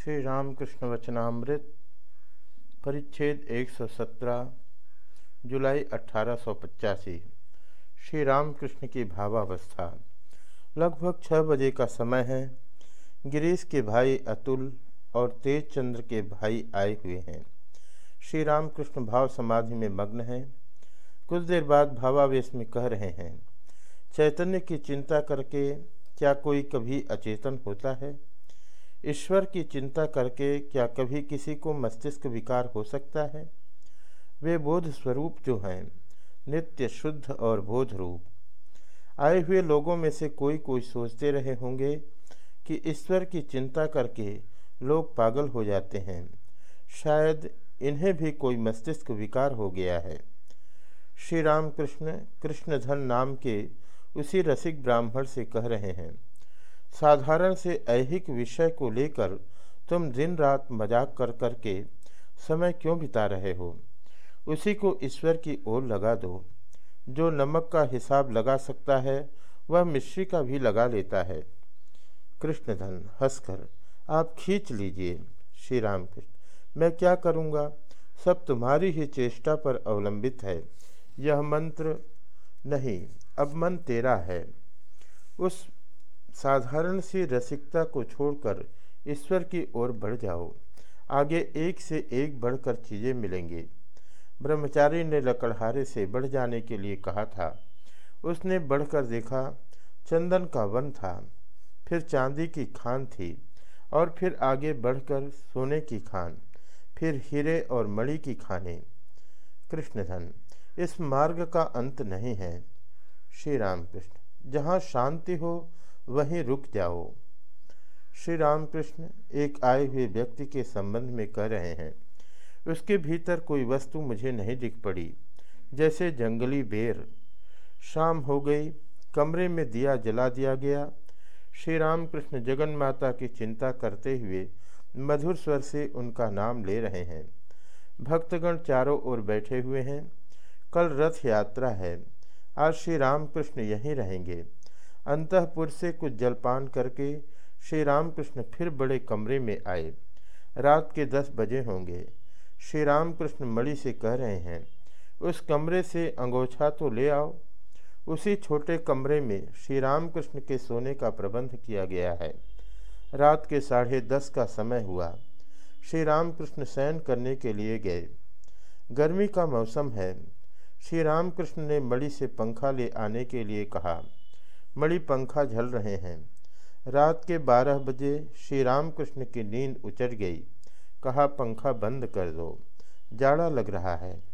श्री रामकृष्ण वचनामृत, परिच्छेद 117 जुलाई अठारह श्री रामकृष्ण की भावावस्था। लगभग छः बजे का समय है। गिरीश के भाई अतुल और तेज चंद्र के भाई आए हुए हैं। श्री रामकृष्ण भाव समाधि में मग्न हैं। कुछ देर बाद भावावेश में कह रहे हैं, चैतन्य की चिंता करके क्या कोई कभी अचेतन होता है? ईश्वर की चिंता करके क्या कभी किसी को मस्तिष्क विकार हो सकता है? वे बोध स्वरूप जो हैं, नित्य शुद्ध और बोध रूप। आए हुए लोगों में से कोई कोई सोचते रहे होंगे कि ईश्वर की चिंता करके लोग पागल हो जाते हैं। शायद इन्हें भी कोई मस्तिष्क विकार हो गया है। श्री रामकृष्ण कृष्णधन नाम के उसी रसिक ब्राह्मण से कह रहे हैं साधारण से ऐहिक विषय को लेकर तुम दिन रात मज़ाक कर कर के समय क्यों बिता रहे हो? उसी को ईश्वर की ओर लगा दो। जो नमक का हिसाब लगा सकता है, वह मिश्री का भी लगा लेता है। कृष्णधन, हंसकर, आप खींच लीजिए। श्री राम कृष्ण मैं क्या करूँगा? सब तुम्हारी ही चेष्टा पर अवलंबित है। यह मंत्र नहीं, अब मन तेरा है। उस साधारण सी रसिकता को छोड़कर ईश्वर की ओर बढ़ जाओ। आगे एक से एक बढ़कर चीज़ें मिलेंगी। ब्रह्मचारी ने लकड़हारे से बढ़ जाने के लिए कहा था। उसने बढ़कर देखा, चंदन का वन था, फिर चांदी की खान थी और फिर आगे बढ़कर सोने की खान, फिर हीरे और मणि की खाने। कृष्णधन, इस मार्ग का अंत नहीं है। श्री राम कृष्ण जहाँ शांति हो वहीं रुक जाओ। श्री रामकृष्ण एक आए हुए व्यक्ति के संबंध में कह रहे हैं, उसके भीतर कोई वस्तु मुझे नहीं दिख पड़ी, जैसे जंगली बेर। शाम हो गई, कमरे में दिया जला दिया गया। श्री रामकृष्ण जगन माता की चिंता करते हुए मधुर स्वर से उनका नाम ले रहे हैं। भक्तगण चारों ओर बैठे हुए हैं। कल रथ यात्रा है। आज श्री रामकृष्ण यहीं रहेंगे। अंतपुर से कुछ जलपान करके श्री रामकृष्ण फिर बड़े कमरे में आए। रात के दस बजे होंगे। श्री रामकृष्ण मणि से कह रहे हैं, उस कमरे से अंगोछा तो ले आओ। उसी छोटे कमरे में श्री रामकृष्ण के सोने का प्रबंध किया गया है। रात के साढ़े दस का समय हुआ। श्री रामकृष्ण शयन करने के लिए गए। गर्मी का मौसम है। श्री रामकृष्ण ने मणि से पंखा ले आने के लिए कहा मणि पंखा झल रहे हैं। रात के बारह बजे श्री रामकृष्ण की नींद उचट गई। कहा, पंखा बंद कर दो। जाड़ा लग रहा है।